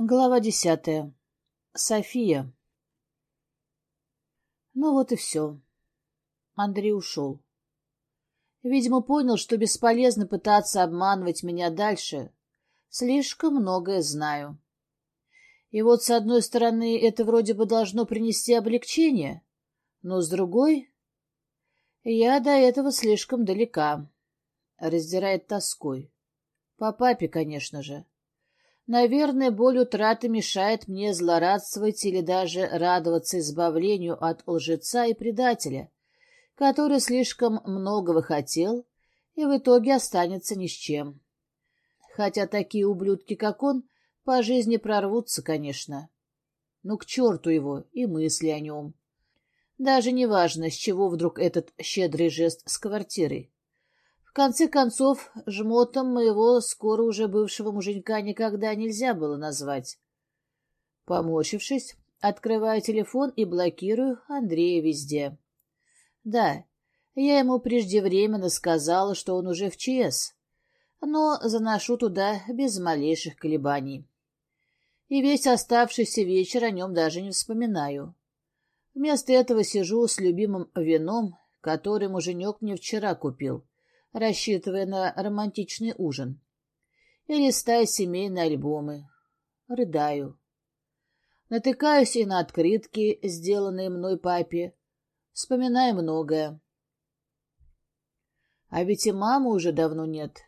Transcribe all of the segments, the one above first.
Глава десятая. София. Ну вот и все. Андрей ушел. Видимо, понял, что бесполезно пытаться обманывать меня дальше. Слишком многое знаю. И вот, с одной стороны, это вроде бы должно принести облегчение, но с другой... Я до этого слишком далека. Раздирает тоской. По папе, конечно же. Наверное, боль утраты мешает мне злорадствовать или даже радоваться избавлению от лжеца и предателя, который слишком многого хотел и в итоге останется ни с чем. Хотя такие ублюдки, как он, по жизни прорвутся, конечно. Ну, к черту его и мысли о нем. Даже не важно, с чего вдруг этот щедрый жест с квартирой конце концов, жмотом моего скоро уже бывшего муженька никогда нельзя было назвать. Поморщившись, открываю телефон и блокирую Андрея везде. Да, я ему преждевременно сказала, что он уже в ЧС, но заношу туда без малейших колебаний. И весь оставшийся вечер о нем даже не вспоминаю. Вместо этого сижу с любимым вином, который муженек мне вчера купил рассчитывая на романтичный ужин. И листая семейные альбомы. Рыдаю. Натыкаюсь и на открытки, сделанные мной папе. Вспоминаю многое. А ведь и мамы уже давно нет.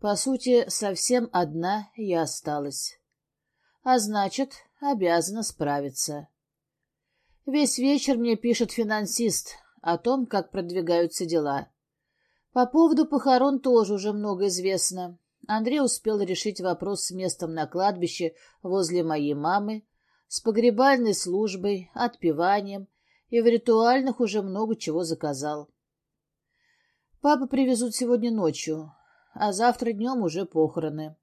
По сути, совсем одна я осталась. А значит, обязана справиться. Весь вечер мне пишет финансист о том, как продвигаются дела. По поводу похорон тоже уже много известно. Андрей успел решить вопрос с местом на кладбище возле моей мамы, с погребальной службой, отпеванием и в ритуальных уже много чего заказал. Папа привезут сегодня ночью, а завтра днем уже похороны.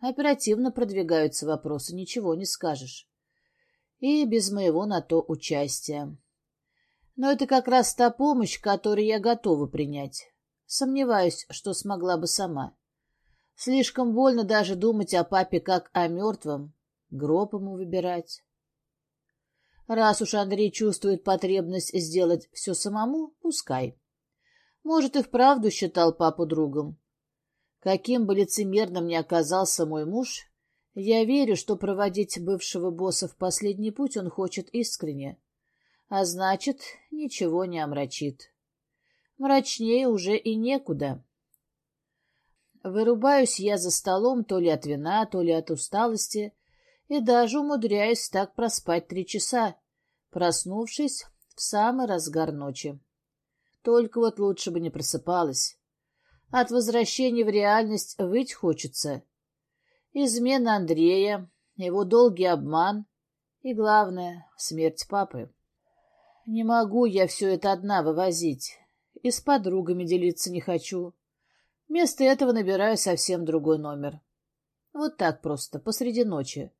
Оперативно продвигаются вопросы, ничего не скажешь. И без моего на то участия. Но это как раз та помощь, которую я готова принять. Сомневаюсь, что смогла бы сама. Слишком больно даже думать о папе как о мертвом, гроб ему выбирать. Раз уж Андрей чувствует потребность сделать все самому, пускай. Может, и вправду считал папу другом. Каким бы лицемерным ни оказался мой муж, я верю, что проводить бывшего босса в последний путь он хочет искренне, а значит, ничего не омрачит. Мрачнее уже и некуда. Вырубаюсь я за столом то ли от вина, то ли от усталости, и даже умудряюсь так проспать три часа, проснувшись в самый разгар ночи. Только вот лучше бы не просыпалась. От возвращения в реальность выть хочется. Измена Андрея, его долгий обман и, главное, смерть папы. Не могу я все это одна вывозить и с подругами делиться не хочу. Вместо этого набираю совсем другой номер. Вот так просто, посреди ночи.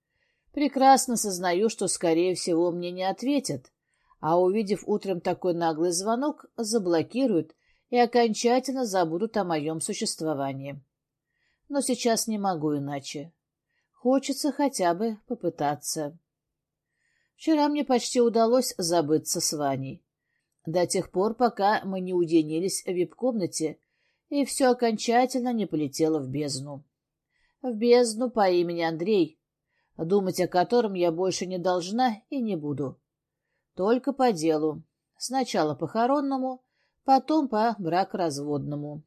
Прекрасно сознаю, что, скорее всего, мне не ответят, а, увидев утром такой наглый звонок, заблокируют и окончательно забудут о моем существовании. Но сейчас не могу иначе. Хочется хотя бы попытаться. Вчера мне почти удалось забыться с Ваней до тех пор, пока мы не уединились в вип-комнате, и все окончательно не полетело в бездну. В бездну по имени Андрей, думать о котором я больше не должна и не буду. Только по делу. Сначала похоронному, потом по бракоразводному.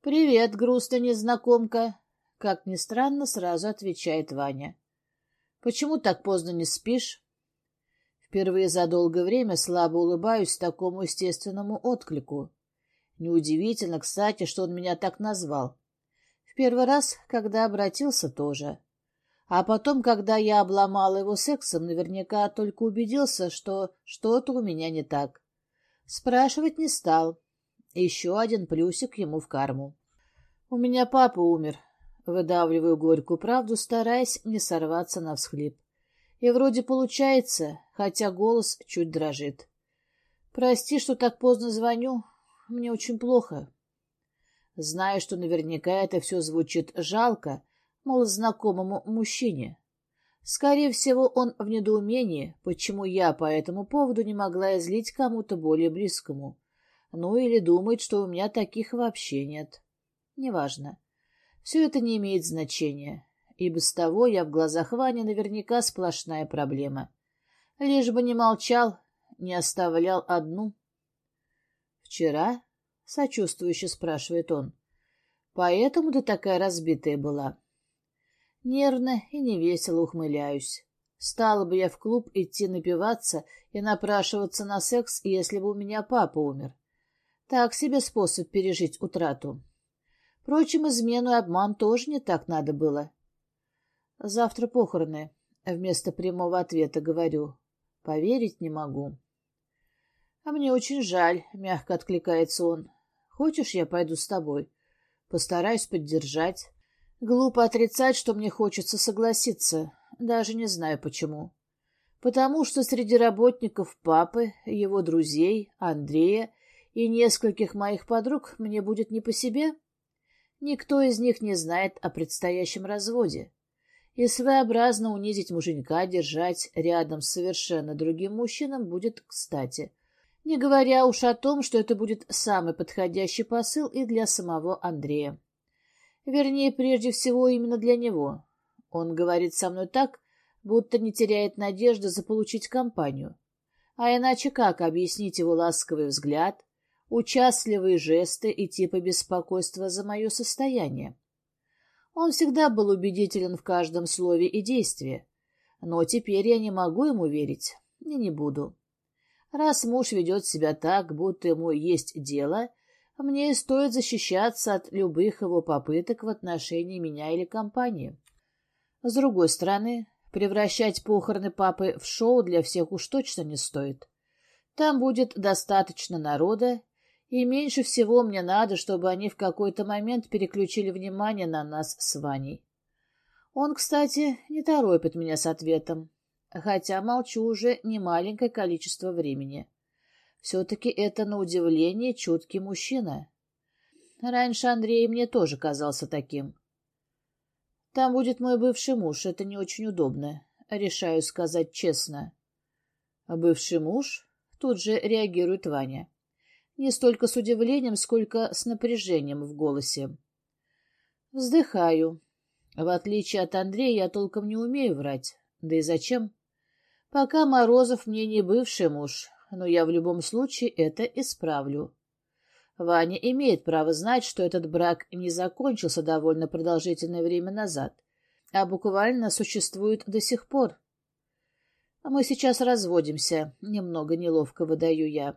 «Привет, грустная незнакомка!» Как ни странно, сразу отвечает Ваня. «Почему так поздно не спишь?» Впервые за долгое время слабо улыбаюсь такому естественному отклику. Неудивительно, кстати, что он меня так назвал. В первый раз, когда обратился, тоже. А потом, когда я обломала его сексом, наверняка только убедился, что что-то у меня не так. Спрашивать не стал. Еще один плюсик ему в карму. У меня папа умер. Выдавливаю горькую правду, стараясь не сорваться на всхлип. И вроде получается, хотя голос чуть дрожит. Прости, что так поздно звоню. Мне очень плохо. Знаю, что наверняка это все звучит жалко, мол, знакомому мужчине. Скорее всего, он в недоумении, почему я по этому поводу не могла излить кому-то более близкому. Ну или думает, что у меня таких вообще нет. Неважно. Все это не имеет значения, и без того я в глазах Вани наверняка сплошная проблема. Лишь бы не молчал, не оставлял одну. «Вчера?» — сочувствующе спрашивает он. «Поэтому ты такая разбитая была?» Нервно и невесело ухмыляюсь. Стала бы я в клуб идти напиваться и напрашиваться на секс, если бы у меня папа умер. Так себе способ пережить утрату. Впрочем, измену и обман тоже не так надо было. Завтра похороны. Вместо прямого ответа говорю. Поверить не могу. А мне очень жаль, мягко откликается он. Хочешь, я пойду с тобой? Постараюсь поддержать. Глупо отрицать, что мне хочется согласиться. Даже не знаю почему. Потому что среди работников папы, его друзей, Андрея и нескольких моих подруг мне будет не по себе. Никто из них не знает о предстоящем разводе и своеобразно унизить муженька держать рядом с совершенно другим мужчином будет кстати. Не говоря уж о том, что это будет самый подходящий посыл и для самого Андрея. Вернее, прежде всего именно для него. Он говорит со мной так, будто не теряет надежды заполучить компанию. А иначе как объяснить его ласковый взгляд, участливые жесты и типа беспокойства за мое состояние? Он всегда был убедителен в каждом слове и действии. Но теперь я не могу ему верить и не буду. Раз муж ведет себя так, будто ему есть дело, мне стоит защищаться от любых его попыток в отношении меня или компании. С другой стороны, превращать похороны папы в шоу для всех уж точно не стоит. Там будет достаточно народа, и меньше всего мне надо, чтобы они в какой-то момент переключили внимание на нас с Ваней. Он, кстати, не торопит меня с ответом, хотя молчу уже немаленькое количество времени. Все-таки это, на удивление, чуткий мужчина. Раньше Андрей мне тоже казался таким. Там будет мой бывший муж, это не очень удобно, решаю сказать честно. Бывший муж? Тут же реагирует Ваня не столько с удивлением, сколько с напряжением в голосе. Вздыхаю. В отличие от Андрея, я толком не умею врать. Да и зачем? Пока Морозов мне не бывший муж, но я в любом случае это исправлю. Ваня имеет право знать, что этот брак не закончился довольно продолжительное время назад, а буквально существует до сих пор. Мы сейчас разводимся, немного неловко выдаю я.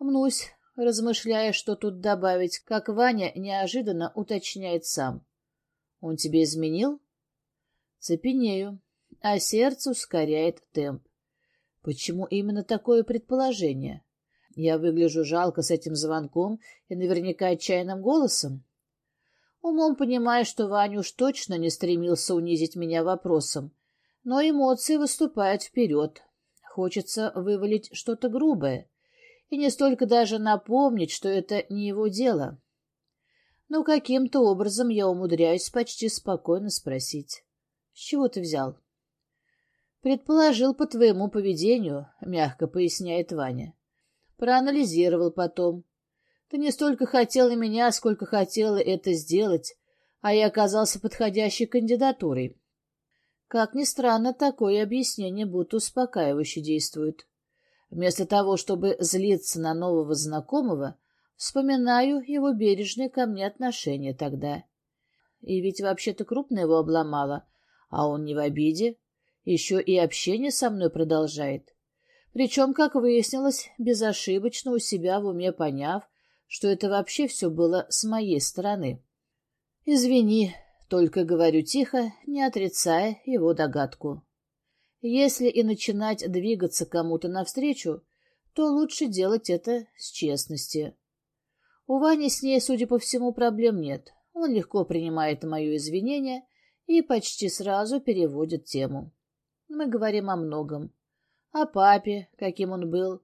Мнусь, размышляя, что тут добавить, как Ваня неожиданно уточняет сам. «Он тебе изменил?» Цепенею, а сердце ускоряет темп. Почему именно такое предположение? Я выгляжу жалко с этим звонком и наверняка отчаянным голосом. Умом понимаю, что Ваня уж точно не стремился унизить меня вопросом, но эмоции выступают вперед. Хочется вывалить что-то грубое и не столько даже напомнить, что это не его дело. Но каким-то образом я умудряюсь почти спокойно спросить. — С чего ты взял? — Предположил по твоему поведению, — мягко поясняет Ваня. Проанализировал потом. Ты не столько хотела меня, сколько хотела это сделать, а я оказался подходящей кандидатурой. Как ни странно, такое объяснение будто успокаивающе действует. Вместо того, чтобы злиться на нового знакомого, вспоминаю его бережные ко мне отношения тогда. И ведь вообще-то крупно его обломала, а он не в обиде, еще и общение со мной продолжает. Причем, как выяснилось, безошибочно у себя в уме поняв, что это вообще все было с моей стороны. «Извини», — только говорю тихо, не отрицая его догадку. Если и начинать двигаться кому-то навстречу, то лучше делать это с честности. У Вани с ней, судя по всему, проблем нет. Он легко принимает мое извинение и почти сразу переводит тему. Мы говорим о многом. О папе, каким он был,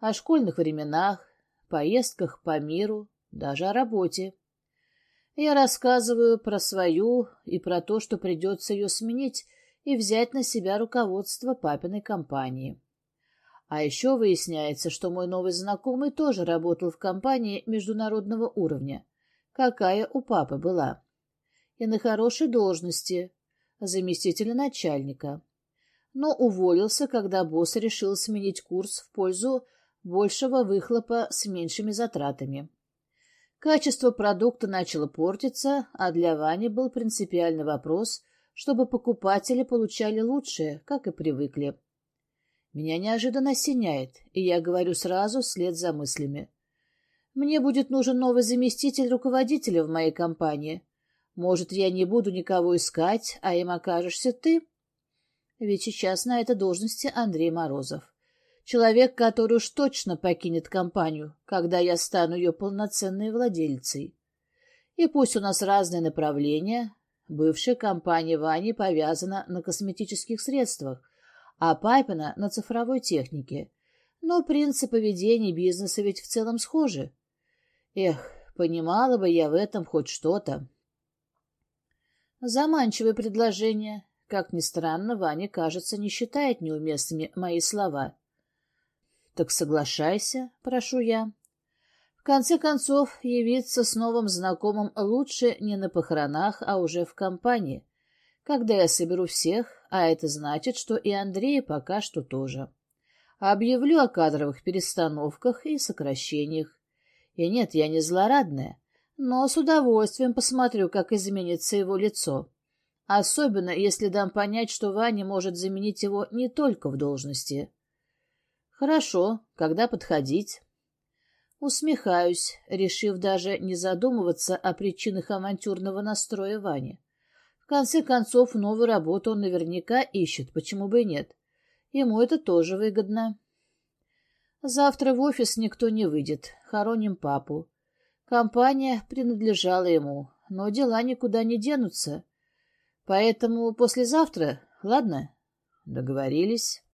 о школьных временах, поездках по миру, даже о работе. Я рассказываю про свою и про то, что придется ее сменить и взять на себя руководство папиной компании. А еще выясняется, что мой новый знакомый тоже работал в компании международного уровня, какая у папы была, и на хорошей должности, заместителя начальника. Но уволился, когда босс решил сменить курс в пользу большего выхлопа с меньшими затратами. Качество продукта начало портиться, а для Вани был принципиальный вопрос, чтобы покупатели получали лучшее, как и привыкли. Меня неожиданно осеняет, и я говорю сразу вслед за мыслями. Мне будет нужен новый заместитель руководителя в моей компании. Может, я не буду никого искать, а им окажешься ты? Ведь сейчас на этой должности Андрей Морозов. Человек, который уж точно покинет компанию, когда я стану ее полноценной владельцей. И пусть у нас разные направления, бывшая компания Вани повязана на косметических средствах, а Папина — на цифровой технике. Но принципы ведения бизнеса ведь в целом схожи. Эх, понимала бы я в этом хоть что-то. Заманчивое предложение. Как ни странно, Ваня, кажется, не считает неуместными мои слова. Так соглашайся, прошу я. Конце концов, явиться с новым знакомым лучше не на похоронах, а уже в компании, когда я соберу всех, а это значит, что и Андрея пока что тоже. Объявлю о кадровых перестановках и сокращениях. И нет, я не злорадная, но с удовольствием посмотрю, как изменится его лицо. Особенно, если дам понять, что Ваня может заменить его не только в должности. Хорошо, когда подходить? Усмехаюсь, решив даже не задумываться о причинах авантюрного настроя Вани. В конце концов, новую работу он наверняка ищет, почему бы и нет. Ему это тоже выгодно. Завтра в офис никто не выйдет, хороним папу. Компания принадлежала ему, но дела никуда не денутся. Поэтому послезавтра, ладно? Договорились.